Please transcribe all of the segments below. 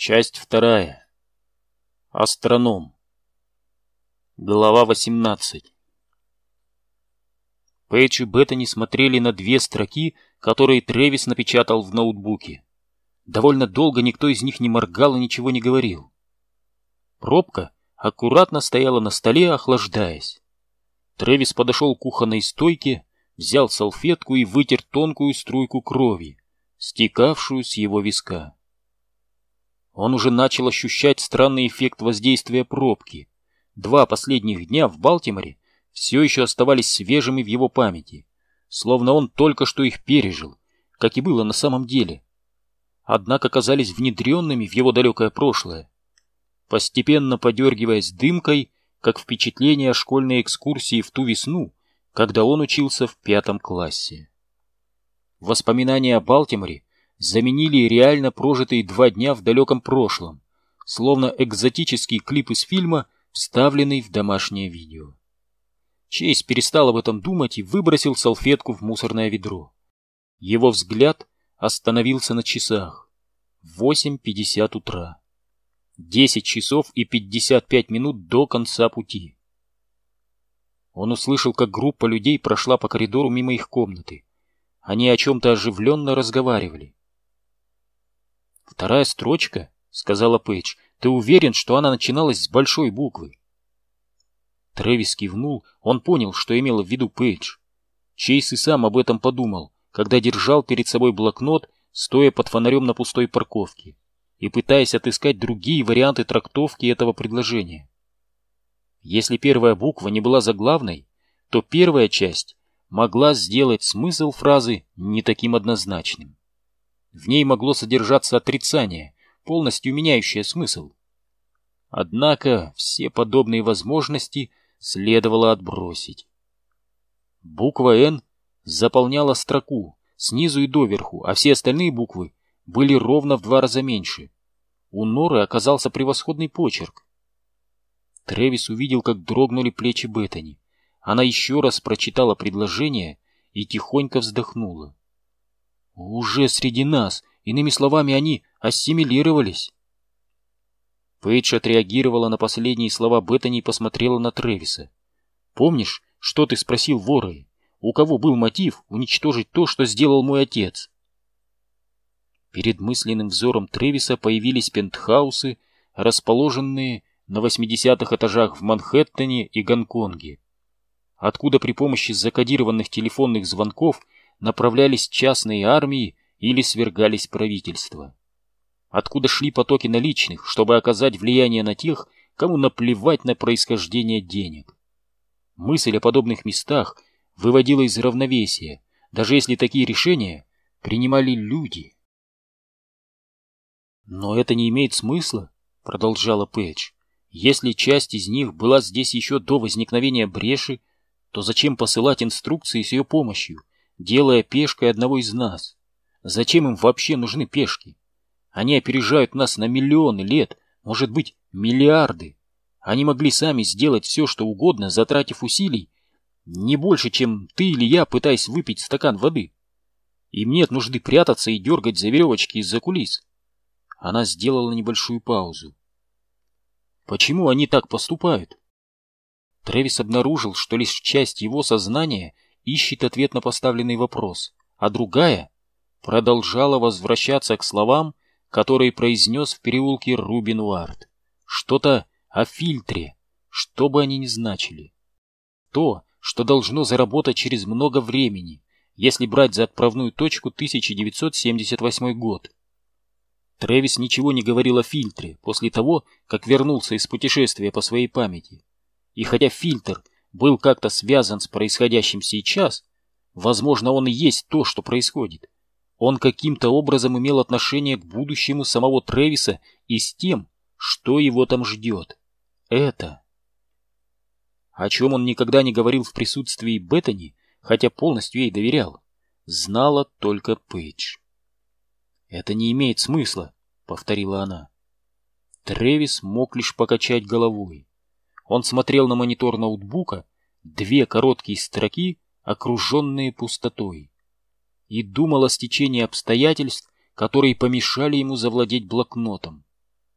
Часть вторая. Астроном. Глава 18. Пейдж и Беттани смотрели на две строки, которые Трэвис напечатал в ноутбуке. Довольно долго никто из них не моргал и ничего не говорил. Пробка аккуратно стояла на столе, охлаждаясь. Трэвис подошел к кухонной стойке, взял салфетку и вытер тонкую струйку крови, стекавшую с его виска. Он уже начал ощущать странный эффект воздействия пробки. Два последних дня в Балтиморе все еще оставались свежими в его памяти, словно он только что их пережил, как и было на самом деле. Однако казались внедренными в его далекое прошлое. Постепенно подергиваясь дымкой, как впечатление о школьной экскурсии в ту весну, когда он учился в пятом классе. Воспоминания о Балтиморе заменили реально прожитые два дня в далеком прошлом, словно экзотический клип из фильма, вставленный в домашнее видео. Чейз перестал об этом думать и выбросил салфетку в мусорное ведро. Его взгляд остановился на часах. 8.50 утра. 10 часов и 55 минут до конца пути. Он услышал, как группа людей прошла по коридору мимо их комнаты. Они о чем-то оживленно разговаривали. «Вторая строчка?» — сказала Пейдж. «Ты уверен, что она начиналась с большой буквы?» Трэвис кивнул, он понял, что имела в виду Пейдж. Чейз и сам об этом подумал, когда держал перед собой блокнот, стоя под фонарем на пустой парковке и пытаясь отыскать другие варианты трактовки этого предложения. Если первая буква не была заглавной, то первая часть могла сделать смысл фразы не таким однозначным. В ней могло содержаться отрицание, полностью меняющее смысл. Однако все подобные возможности следовало отбросить. Буква «Н» заполняла строку снизу и доверху, а все остальные буквы были ровно в два раза меньше. У Норы оказался превосходный почерк. Тревис увидел, как дрогнули плечи Беттани. Она еще раз прочитала предложение и тихонько вздохнула. Уже среди нас. Иными словами, они ассимилировались. Пейдж отреагировала на последние слова Беттани и посмотрела на Тревиса. «Помнишь, что ты спросил Ворой? У кого был мотив уничтожить то, что сделал мой отец?» Перед мысленным взором Тревиса появились пентхаусы, расположенные на 80-х этажах в Манхэттене и Гонконге, откуда при помощи закодированных телефонных звонков – направлялись частные армии или свергались правительства. Откуда шли потоки наличных, чтобы оказать влияние на тех, кому наплевать на происхождение денег. Мысль о подобных местах выводила из равновесия, даже если такие решения принимали люди. «Но это не имеет смысла», — продолжала Пэтч. «Если часть из них была здесь еще до возникновения бреши, то зачем посылать инструкции с ее помощью? Делая пешкой одного из нас. Зачем им вообще нужны пешки? Они опережают нас на миллионы лет, может быть, миллиарды. Они могли сами сделать все, что угодно, затратив усилий, не больше, чем ты или я, пытаясь выпить стакан воды. Им нет нужды прятаться и дергать за веревочки из-за кулис. Она сделала небольшую паузу. Почему они так поступают? Трэвис обнаружил, что лишь часть его сознания — ищет ответ на поставленный вопрос, а другая продолжала возвращаться к словам, которые произнес в переулке Рубин Уарт. Что-то о фильтре, что бы они ни значили. То, что должно заработать через много времени, если брать за отправную точку 1978 год. Трэвис ничего не говорил о фильтре после того, как вернулся из путешествия по своей памяти. И хотя фильтр был как-то связан с происходящим сейчас, возможно, он и есть то, что происходит. Он каким-то образом имел отношение к будущему самого Трэвиса и с тем, что его там ждет. Это. О чем он никогда не говорил в присутствии Беттани, хотя полностью ей доверял, знала только Пейдж. «Это не имеет смысла», — повторила она. Трэвис мог лишь покачать головой. Он смотрел на монитор ноутбука, две короткие строки, окруженные пустотой, и думал о стечении обстоятельств, которые помешали ему завладеть блокнотом.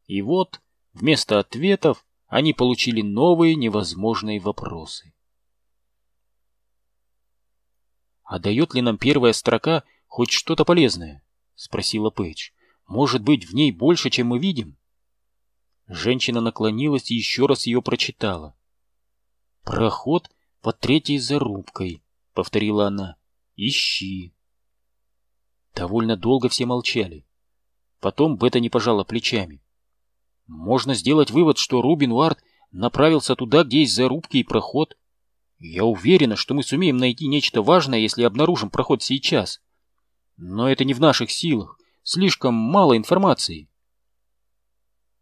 И вот, вместо ответов, они получили новые невозможные вопросы. «А дает ли нам первая строка хоть что-то полезное?» — спросила Пейдж. «Может быть, в ней больше, чем мы видим?» Женщина наклонилась и еще раз ее прочитала. «Проход под третьей зарубкой», — повторила она. «Ищи». Довольно долго все молчали. Потом Бета не пожала плечами. Можно сделать вывод, что Рубин Уарт направился туда, где есть зарубки и проход. Я уверена, что мы сумеем найти нечто важное, если обнаружим проход сейчас. Но это не в наших силах. Слишком мало информации.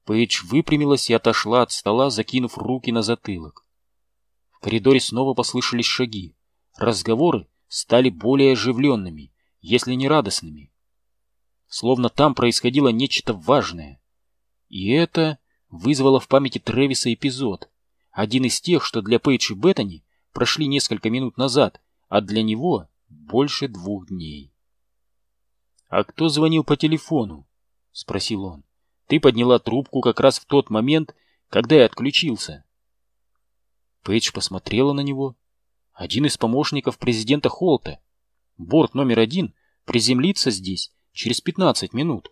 Пейдж выпрямилась и отошла от стола, закинув руки на затылок. В коридоре снова послышались шаги. Разговоры стали более оживленными, если не радостными. Словно там происходило нечто важное. И это вызвало в памяти Трэвиса эпизод. Один из тех, что для Пейдж и Беттани прошли несколько минут назад, а для него больше двух дней. «А кто звонил по телефону?» — спросил он. «Ты подняла трубку как раз в тот момент, когда я отключился». Пейдж посмотрела на него. Один из помощников президента Холта. Борт номер один приземлится здесь через 15 минут.